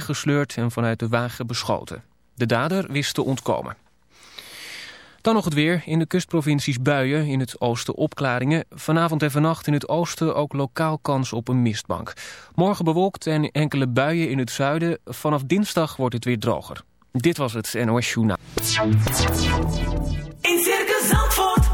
gesleurd en vanuit de wagen beschoten. De dader wist te ontkomen. Dan nog het weer. In de kustprovincies buien, in het oosten opklaringen. Vanavond en vannacht in het oosten ook lokaal kans op een mistbank. Morgen bewolkt en enkele buien in het zuiden. Vanaf dinsdag wordt het weer droger. Dit was het NOS Journaal. In Circus Zandvoort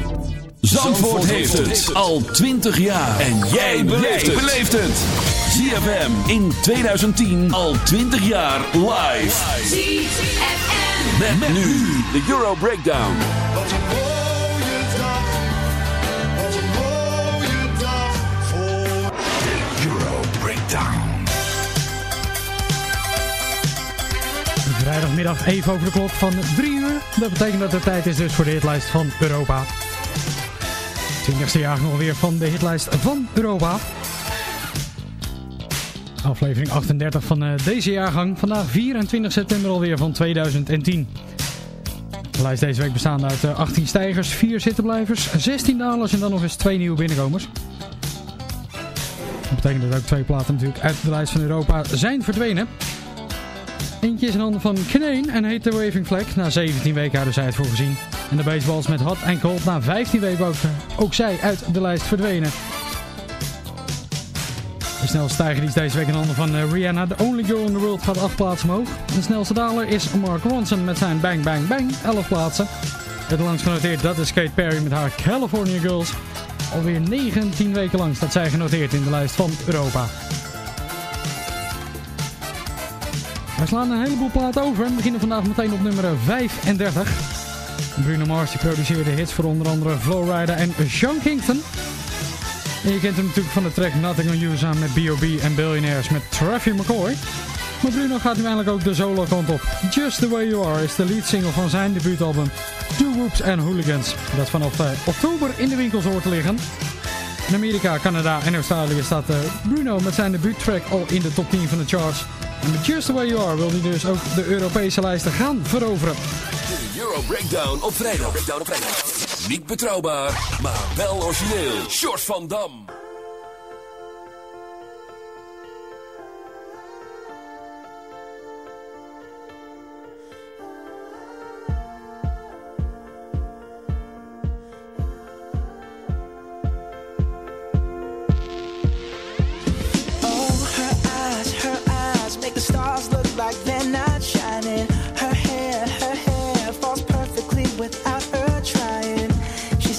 Zandvoort heeft het al 20 jaar. En jij beleeft het. ZFM in 2010 al 20 jaar live. ZFM. Met, met nu de Euro Breakdown. Wat een mooie dag. Wat een mooie dag voor De Euro Breakdown. Vrijdagmiddag even over de klok van 3 uur. Dat betekent dat het tijd is dus voor de hitlijst van Europa. 20ste jaar nog weer van de hitlijst van Europa. Aflevering 38 van eh, deze jaargang. Vandaag 24 september alweer van 2010. De lijst deze week bestaande uit eh, 18 stijgers, 4 zittenblijvers, 16 dalers en dan nog eens 2 nieuwe binnenkomers. Dat betekent dat ook twee platen natuurlijk uit de lijst van Europa zijn verdwenen. Eentje is in handen van Kneen en heet de Waving Flag. Na 17 weken hadden zij het voor gezien. En de baseballs met Hot en Cold na 15 weken ook, ook zij uit de lijst verdwenen. De snelste stijger is deze week in handen van eh, Rihanna. The Only Girl in the World gaat 8 plaatsen omhoog. De snelste daler is Mark Ronson met zijn Bang Bang Bang. 11 plaatsen. Het langst genoteerd dat is Kate Perry met haar California Girls. Alweer 19 weken lang staat zij genoteerd in de lijst van Europa. We slaan een heleboel platen over en beginnen vandaag meteen op nummer 35. Bruno Mars produceerde hits voor onder andere Flowrider en Sean Kingston. En je kent hem natuurlijk van de track Nothing on You samen met B.O.B. en Billionaires met Traffy McCoy. Maar Bruno gaat nu eindelijk ook de solo kant op. Just The Way You Are is de lead single van zijn debuutalbum Two Whoops and Hooligans. Dat vanaf eh, oktober in de winkels hoort te liggen. In Amerika, Canada en Australië staat eh, Bruno met zijn debuuttrack al in de top 10 van de charts. En met Just The Way You Are wil hij dus ook de Europese lijsten gaan veroveren. De Euro Breakdown op vrijdag. Breakdown op vrijdag. Niet betrouwbaar, maar wel origineel. Short van Dam.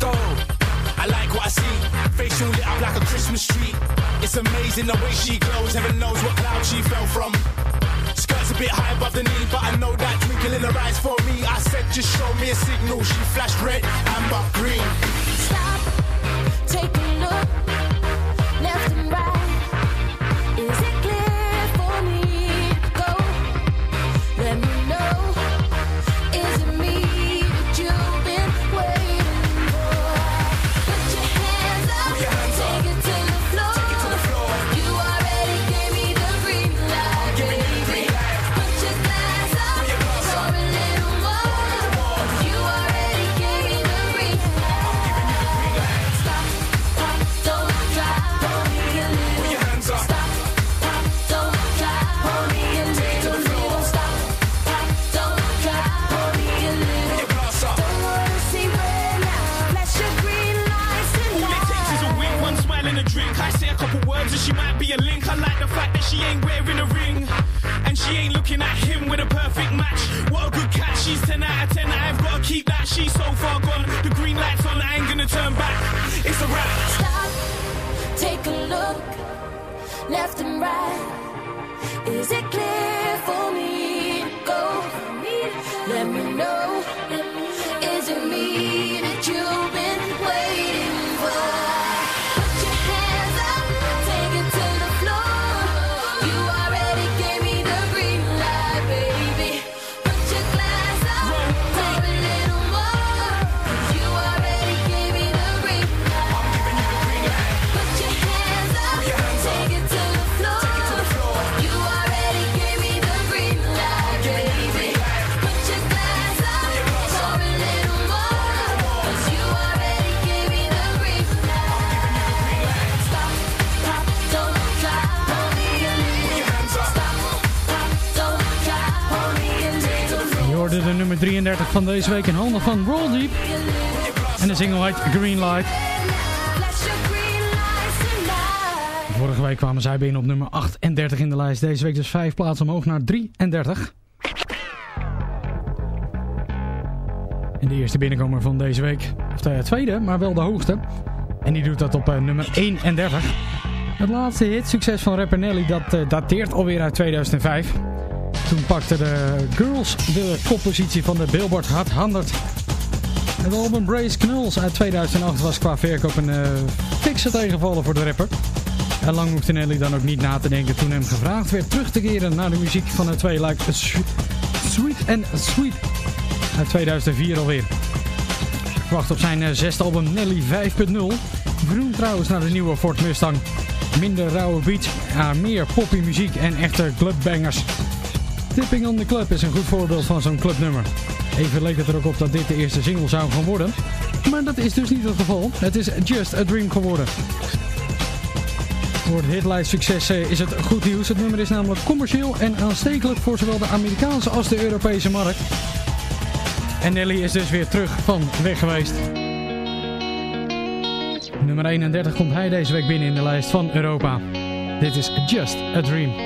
though. I like what I see. Facial lit up like a Christmas tree. It's amazing the way she glows. Heaven knows what cloud she fell from. Skirt's a bit high above the knee, but I know that twinkle in her eyes for me. I said, just show me a signal. She flashed red, amber, green. Stop, take a look. van deze week in handen van Roll Deep. En de single heet Green Light. Vorige week kwamen zij binnen op nummer 38 in de lijst. Deze week dus 5 plaatsen omhoog naar 33. En de eerste binnenkomer van deze week, of de tweede, maar wel de hoogste. En die doet dat op uh, nummer 31. Het laatste hit succes van rapper Nelly dat uh, dateert alweer uit 2005. Toen pakte de Girls de koppositie van de Billboard Hot 100. Het album Brace Knulls uit 2008 was qua verkoop een uh, fikse voor de rapper. En lang hoefde Nelly dan ook niet na te denken toen hem gevraagd werd terug te keren naar de muziek van het tweeluik Sweet and Sweet uit 2004 alweer. Wacht op zijn eh, zesde album Nelly 5.0. Groen trouwens naar de nieuwe Ford Mustang. Minder rauwe beat, meer poppy muziek en echte clubbangers. Tipping on the Club is een goed voorbeeld van zo'n clubnummer. Even leek het er ook op dat dit de eerste single zou gaan worden. Maar dat is dus niet het geval. Het is Just a Dream geworden. Voor het hitlijst succes eh, is het goed nieuws. Het nummer is namelijk commercieel en aanstekelijk voor zowel de Amerikaanse als de Europese markt. En Nelly is dus weer terug van weg geweest. Nummer 31 komt hij deze week binnen in de lijst van Europa. Dit is Just a Dream.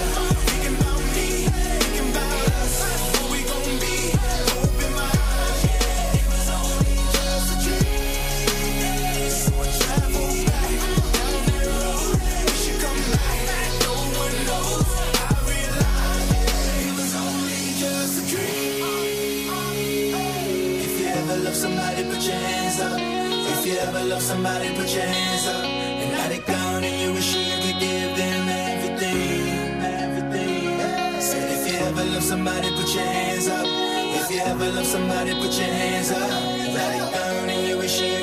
Ever love somebody, put your hands up. And now they gone and you wish you could give them everything, everything. Said if you ever love somebody, put your hands up. If you ever love somebody, put your hands up. Now they gone and you wish you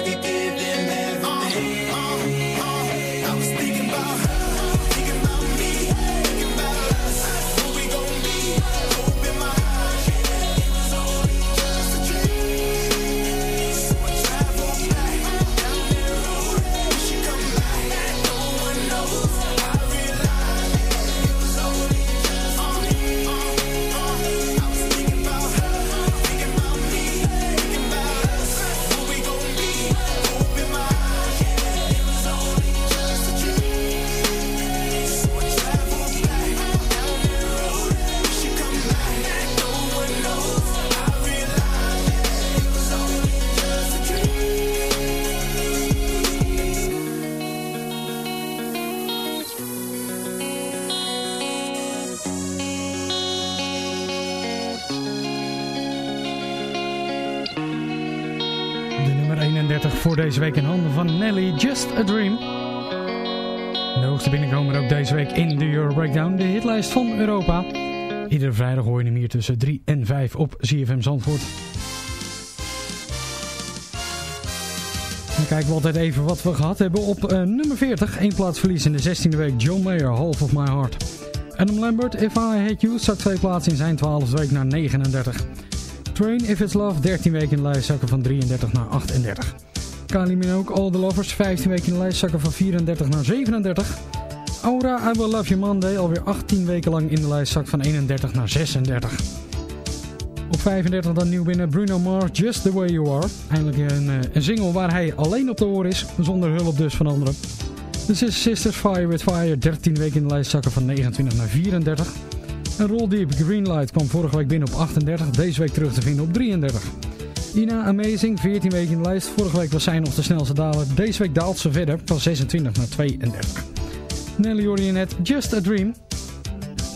voor deze week in handen van Nelly, Just a Dream. De hoogste binnenkomer ook deze week in de Euro Breakdown, de hitlijst van Europa. Iedere vrijdag hoor je hem hier tussen 3 en 5 op ZFM Zandvoort. Dan kijken we altijd even wat we gehad hebben op eh, nummer 40. Eén plaats verlies in de 16e week, John Mayer, Half of My Heart. Adam Lambert, If I Hate You, zakt twee plaatsen in zijn 12e week naar 39. Train, If It's Love, 13 weken in lijst, zakken van 33 naar 38. Kylie Minogue, All The Lovers, 15 weken in de lijst, zakken van 34 naar 37. Aura, I Will Love You Monday, alweer 18 weken lang in de lijst, zakt van 31 naar 36. Op Op 35 dan nieuw binnen Bruno Mars, Just The Way You Are. Eindelijk een, eh, een single waar hij alleen op de oor is, zonder hulp dus van anderen. De Sister Sisters Fire With Fire, 13 weken in de lijst zakken van 29 naar 34. En Roll Deep Greenlight kwam vorige week binnen op 38, deze week terug te vinden op 33. Ina Amazing, 14 weken in de lijst. Vorige week was zij nog de snelste daler. Deze week daalt ze verder van 26 naar 32. Nelly hoorde je net Just a Dream.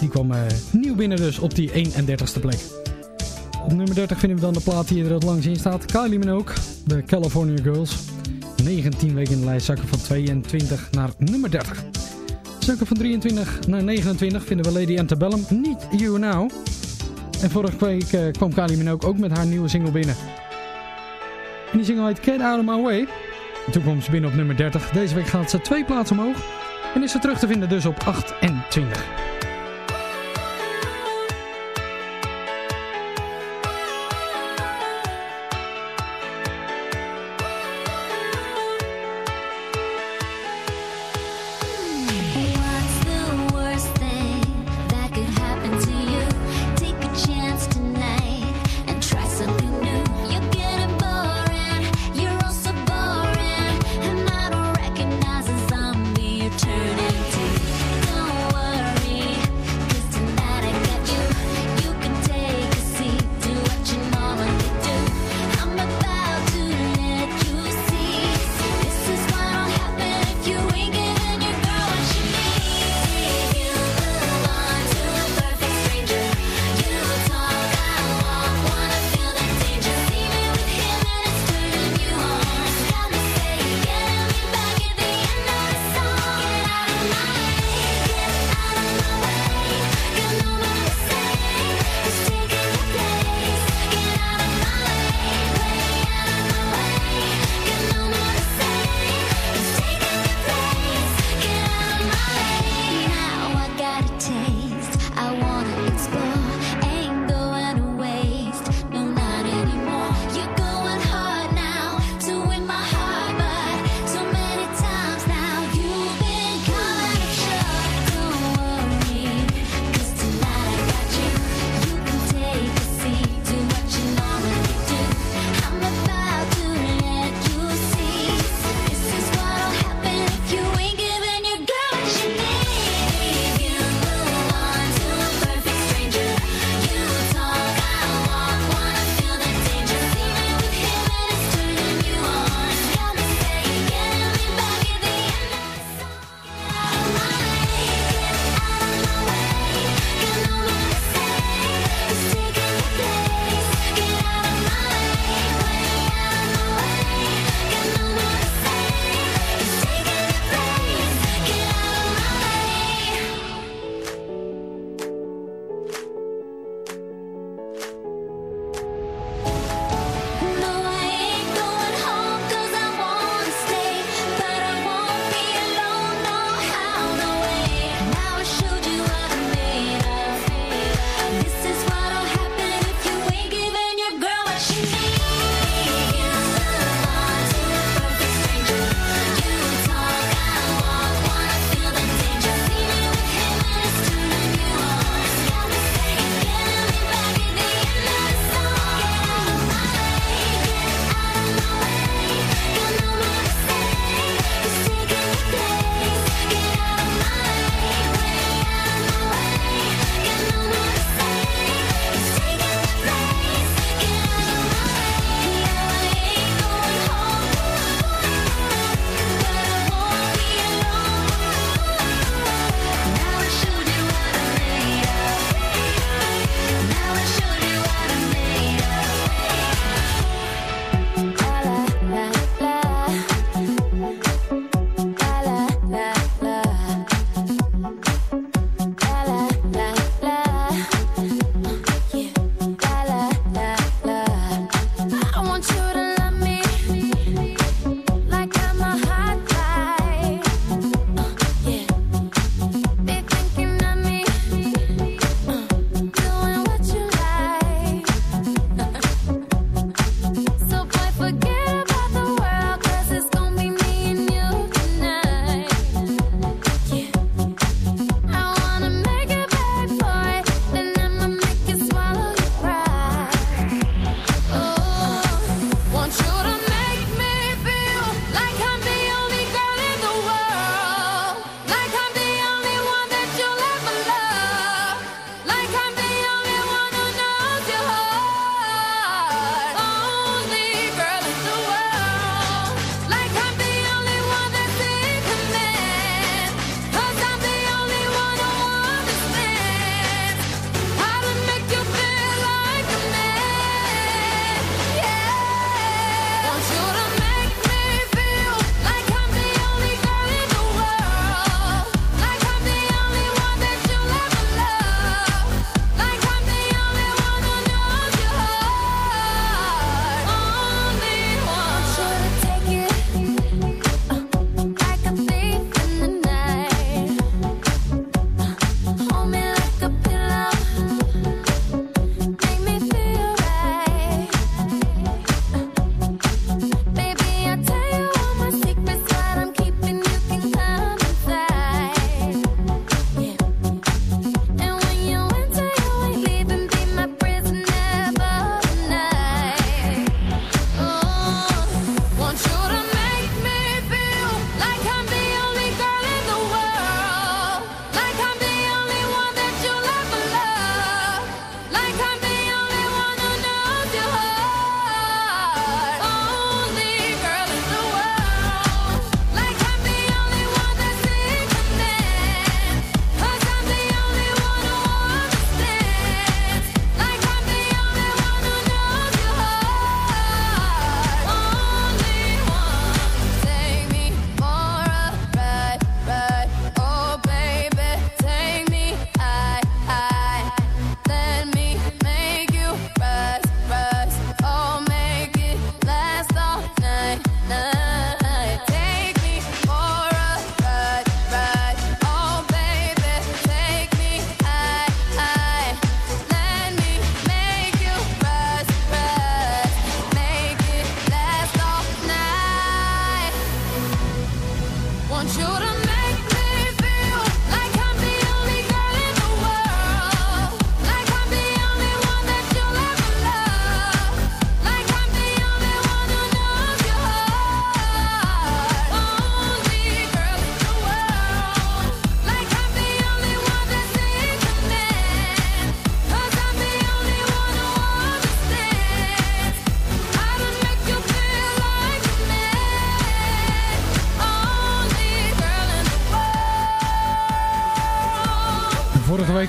Die kwam eh, nieuw binnen dus op die 31ste plek. Op nummer 30 vinden we dan de plaat die er het langs in staat. Kylie Minogue, de California Girls. 19 weken in de lijst zakken van 22 naar nummer 30. Zakken van 23 naar 29 vinden we Lady Antebellum, Niet You Now. En vorige week eh, kwam Kylie Minogue ook met haar nieuwe single binnen. En die single heet Get Out of My Way. En toen kwam ze binnen op nummer 30. Deze week gaat ze twee plaatsen omhoog. En is ze terug te vinden dus op 28.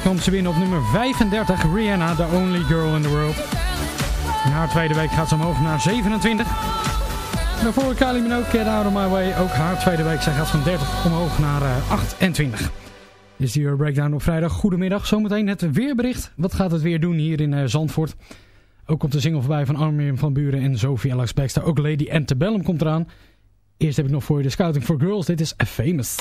Kwam ze binnen op nummer 35. Rihanna, the only girl in the world. In haar tweede week gaat ze omhoog naar 27. Daarvoor Kylie Minogue, Get Out of My Way. Ook haar tweede week. Zij gaat van 30 omhoog naar uh, 28. Dit is de Euro Breakdown op vrijdag. Goedemiddag. Zometeen het weerbericht. Wat gaat het weer doen hier in uh, Zandvoort? Ook komt de single voorbij van Armin van Buren en Sophie Alex Baxter. Ook Lady Antebellum komt eraan. Eerst heb ik nog voor je de Scouting for Girls. Dit is Famous.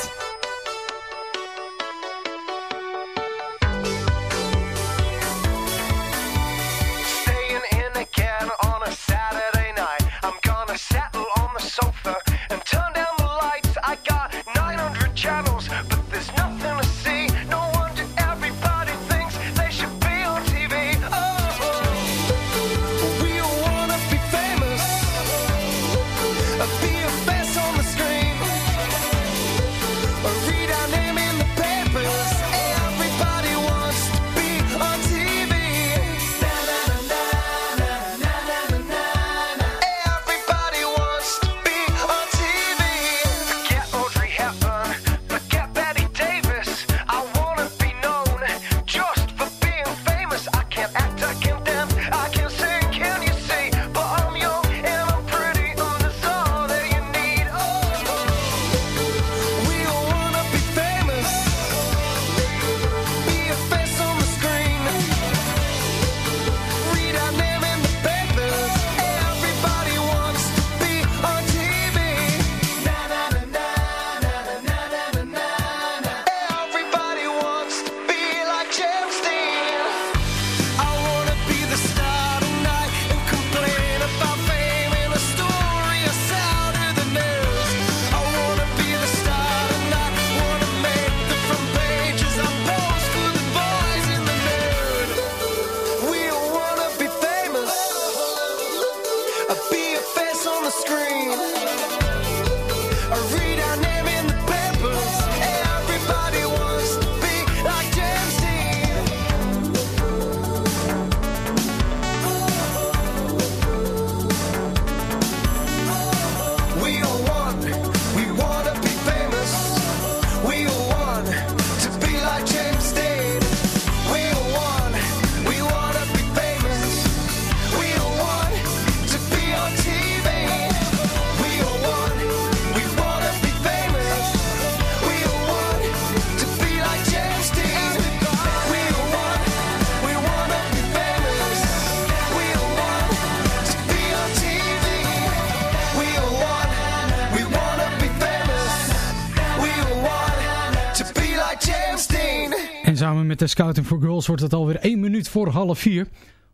De Scouting for Girls wordt het alweer 1 minuut voor half 4.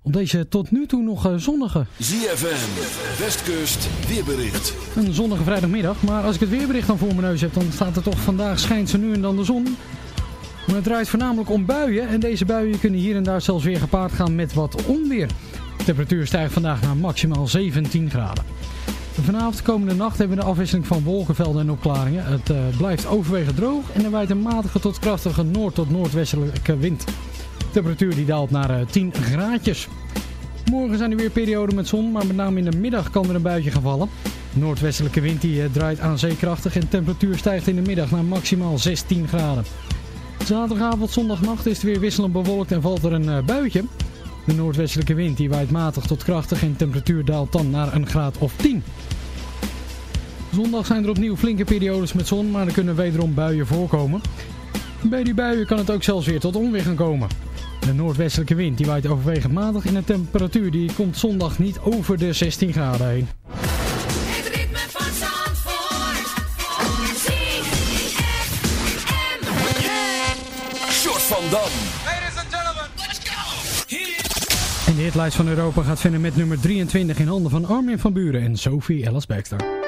Op deze tot nu toe nog eh, zonnige. ZFM, Westkust, weerbericht. Een zonnige vrijdagmiddag. Maar als ik het weerbericht dan voor mijn neus heb, dan staat er toch vandaag schijnt ze nu en dan de zon. Maar het draait voornamelijk om buien. En deze buien kunnen hier en daar zelfs weer gepaard gaan met wat onweer. De temperatuur stijgt vandaag naar maximaal 17 graden. Vanavond de komende nacht hebben we de afwisseling van wolkenvelden en opklaringen. Het eh, blijft overwegend droog en er waait een matige tot krachtige noord- tot noordwestelijke wind. Temperatuur die daalt naar eh, 10 graadjes. Morgen zijn er weer perioden met zon, maar met name in de middag kan er een buitje gaan vallen. De noordwestelijke wind die, eh, draait aan zee krachtig en de temperatuur stijgt in de middag naar maximaal 16 graden. Zaterdagavond, zondagnacht is het weer wisselend bewolkt en valt er een buitje. De noordwestelijke wind die waait matig tot krachtig en de temperatuur daalt dan naar een graad of 10. Zondag zijn er opnieuw flinke periodes met zon, maar er kunnen wederom buien voorkomen. Bij die buien kan het ook zelfs weer tot onweer gaan komen. De noordwestelijke wind die waait overwegend matig en de temperatuur die komt zondag niet over de 16 graden heen. Het ritme van Zandvoort. ZFM. Short van Dam. De hitlijst van Europa gaat verder met nummer 23 in handen van Armin van Buren en Sophie Ellis Baxter.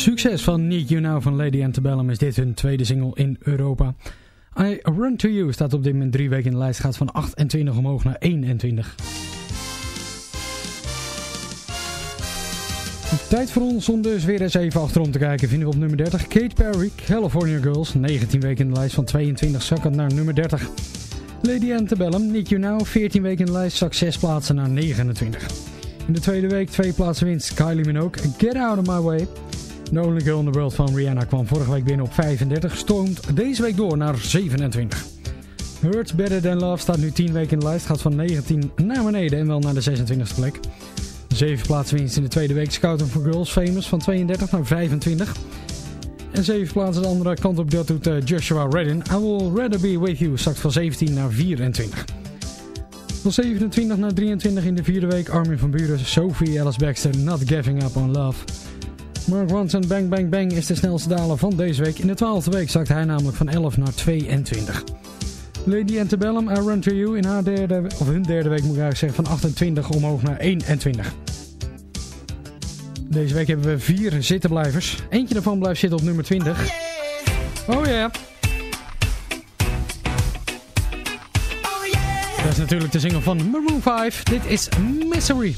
succes van Need You Now van Lady Antebellum is dit hun tweede single in Europa. I Run To You staat op dit moment drie weken in de lijst, gaat van 28 omhoog naar 21. Tijd voor ons om dus weer eens even achterom te kijken. Vinden we op nummer 30 Kate Perry, California Girls. 19 weken in de lijst van 22, zakken naar nummer 30. Lady Antebellum, Need You Now. 14 weken in de lijst, zak 6 plaatsen naar 29. In de tweede week twee plaatsen winst Kylie Minogue, Get Out of My Way. The Only Girl in the World van Rihanna kwam vorige week binnen op 35. Stoomt deze week door naar 27. Hurts Better Than Love staat nu 10 weken in de lijst. Gaat van 19 naar beneden en wel naar de 26e plek. 7 plaatsen winst in de tweede week. Scouting for Girls Famous van 32 naar 25. En 7 plaatsen de andere kant op. Dat doet eh, Joshua Redden. I Will Rather Be With You zakt van 17 naar 24. Van 27 naar 23 in de vierde week. Armin van Buren, Sophie Alice Baxter, Not Giving Up On Love. Mark Ronson, Bang Bang Bang is de snelste daler van deze week. In de twaalfde week zakt hij namelijk van 11 naar 22. Lady Antebellum, I Run To You in haar derde, of hun derde week moet ik eigenlijk zeggen, van 28 omhoog naar 21. Deze week hebben we vier zittenblijvers. Eentje daarvan blijft zitten op nummer 20. Oh ja. Dat is natuurlijk de single van Maroon 5. Dit is Misery.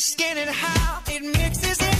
Salty skin and how it mixes in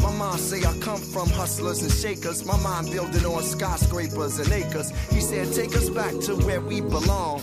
My mom say I come from hustlers and shakers. My mind building on skyscrapers and acres. He said, take us back to where we belong.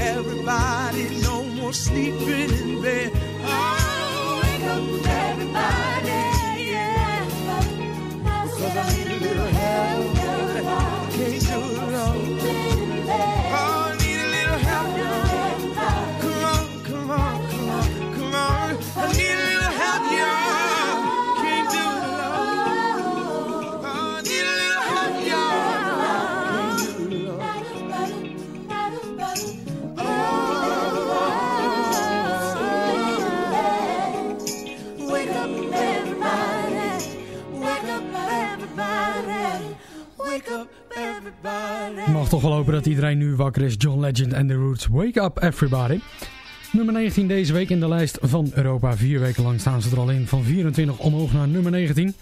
Everybody. No more sleeping in bed. Oh, wake up, everybody. Yeah. Cause I need a little help. Ik mag toch wel hopen dat iedereen nu wakker is. John Legend en The Roots. Wake up everybody. Nummer 19 deze week in de lijst van Europa. Vier weken lang staan ze er al in. Van 24 omhoog naar nummer 19.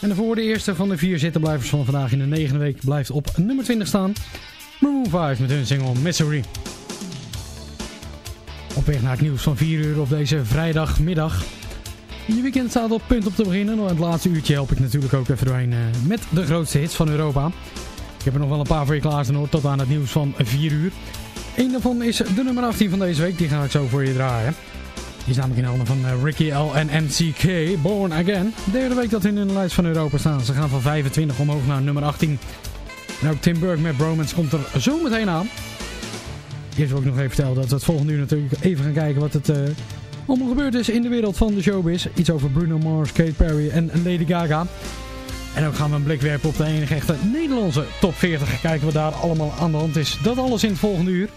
En voor de eerste van de vier zittenblijvers van vandaag in de negende week blijft op nummer 20 staan. Maroon 5 met hun single Misery. Op weg naar het nieuws van 4 uur op deze vrijdagmiddag. Je weekend staat op punt om te beginnen. En het laatste uurtje help ik natuurlijk ook even doorheen eh, met de grootste hits van Europa. Ik heb er nog wel een paar voor je klaarstaan hoor, tot aan het nieuws van 4 uur. Eén daarvan is de nummer 18 van deze week, die ga ik zo voor je draaien. Die is namelijk in handen van eh, Ricky L en Born Again. Derde week dat hun in de lijst van Europa staan. Ze gaan van 25 omhoog naar nummer 18. En ook Tim Burke met Bromance komt er zo meteen aan. Eerst wil ik nog even vertellen dat we het volgende uur natuurlijk even gaan kijken wat het... eh, allemaal gebeurd is in de wereld van de showbiz. Iets over Bruno Mars, Kate Perry en Lady Gaga. En ook gaan we een blik werpen op de enige echte Nederlandse top 40. Kijken wat daar allemaal aan de hand is. Dat alles in het volgende uur.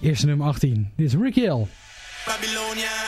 Eerste nummer 18. Dit is Ricky. I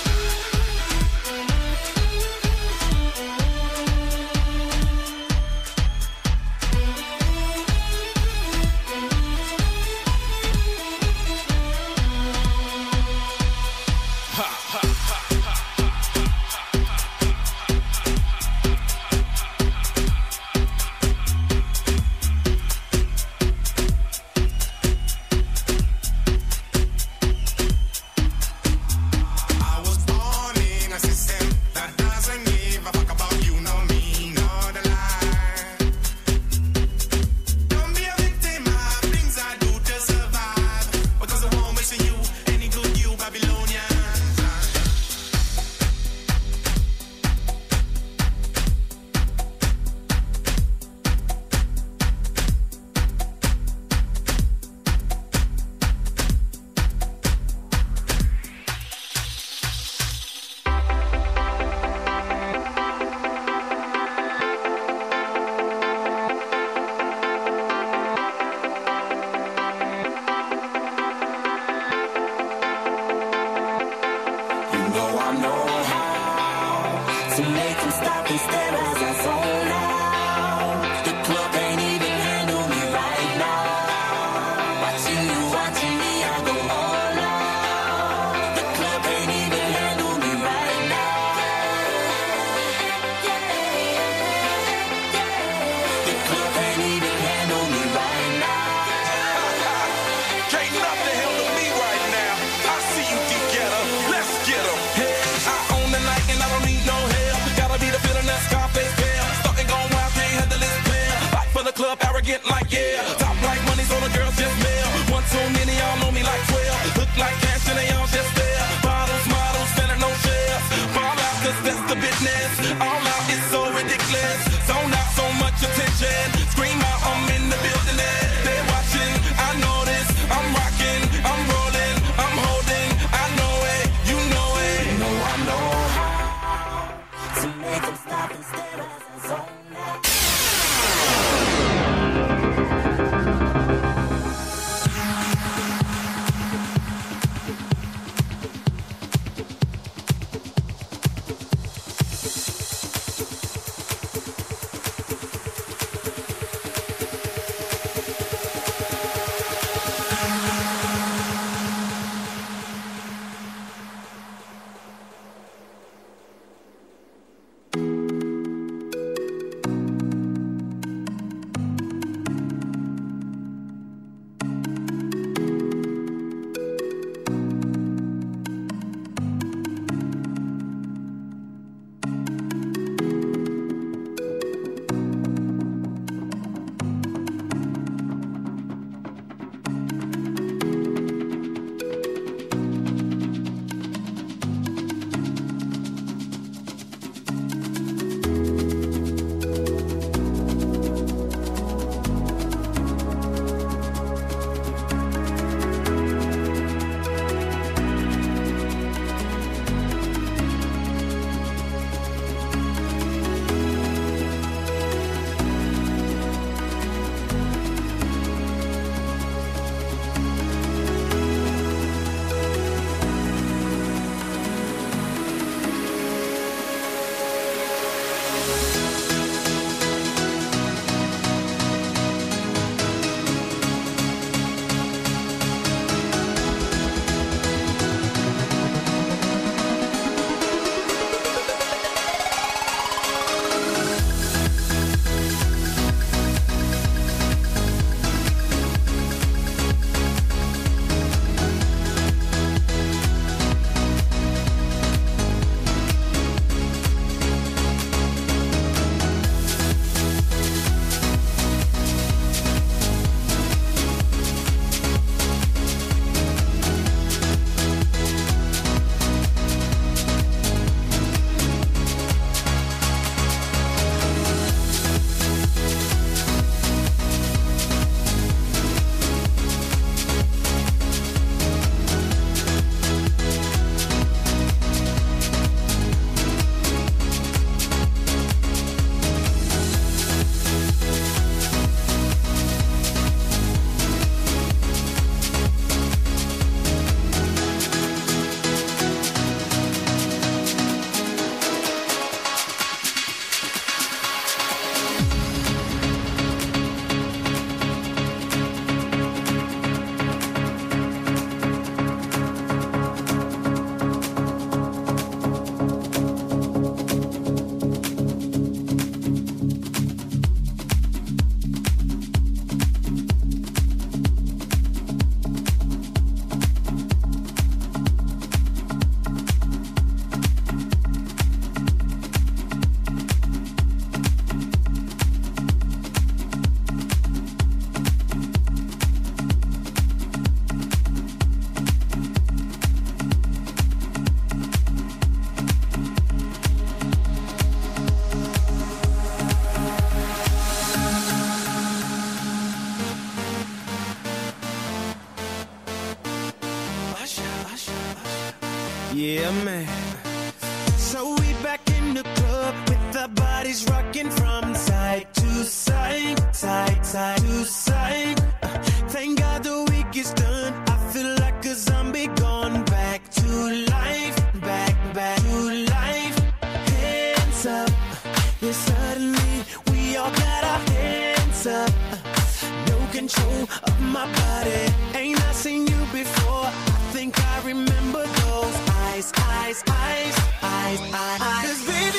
Before? I think I remember those eyes, eyes, eyes, eyes, eyes. eyes.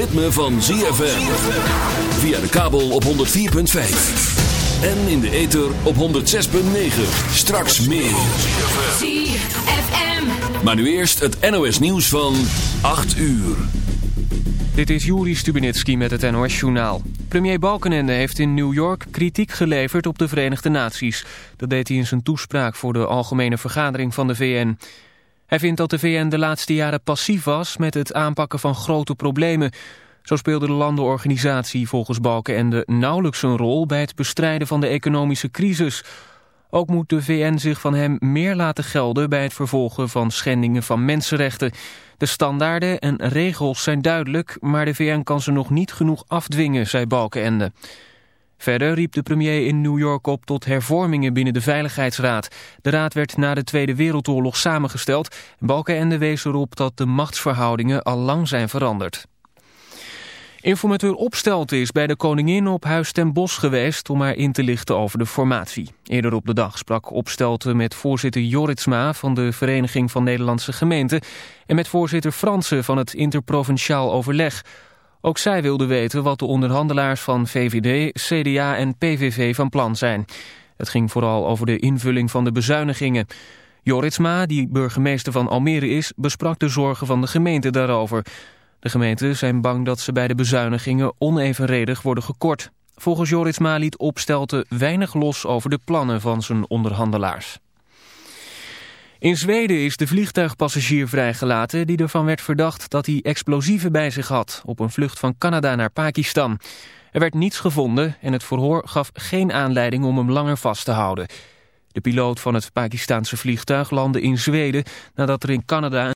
Ritme van ZFM. Via de kabel op 104.5. En in de ether op 106.9. Straks meer. ZFM. Maar nu eerst het NOS nieuws van 8 uur. Dit is Juri Stubenitski met het NOS-journaal. Premier Balkenende heeft in New York kritiek geleverd op de Verenigde Naties. Dat deed hij in zijn toespraak voor de Algemene Vergadering van de VN. Hij vindt dat de VN de laatste jaren passief was met het aanpakken van grote problemen. Zo speelde de landenorganisatie volgens Balkenende nauwelijks een rol bij het bestrijden van de economische crisis. Ook moet de VN zich van hem meer laten gelden bij het vervolgen van schendingen van mensenrechten. De standaarden en regels zijn duidelijk, maar de VN kan ze nog niet genoeg afdwingen, zei Balkenende. Verder riep de premier in New York op tot hervormingen binnen de Veiligheidsraad. De raad werd na de Tweede Wereldoorlog samengesteld. Balkenende wees erop dat de machtsverhoudingen al lang zijn veranderd. Informateur Opstelten is bij de koningin op Huis ten Bosch geweest om haar in te lichten over de formatie. Eerder op de dag sprak Opstelten met voorzitter Joritsma van de Vereniging van Nederlandse Gemeenten en met voorzitter Fransen van het Interprovinciaal Overleg. Ook zij wilde weten wat de onderhandelaars van VVD, CDA en PVV van plan zijn. Het ging vooral over de invulling van de bezuinigingen. Joritsma, die burgemeester van Almere is, besprak de zorgen van de gemeente daarover. De gemeenten zijn bang dat ze bij de bezuinigingen onevenredig worden gekort. Volgens Joritsma liet Opstelten weinig los over de plannen van zijn onderhandelaars. In Zweden is de vliegtuigpassagier vrijgelaten die ervan werd verdacht dat hij explosieven bij zich had op een vlucht van Canada naar Pakistan. Er werd niets gevonden en het verhoor gaf geen aanleiding om hem langer vast te houden. De piloot van het Pakistanse vliegtuig landde in Zweden nadat er in Canada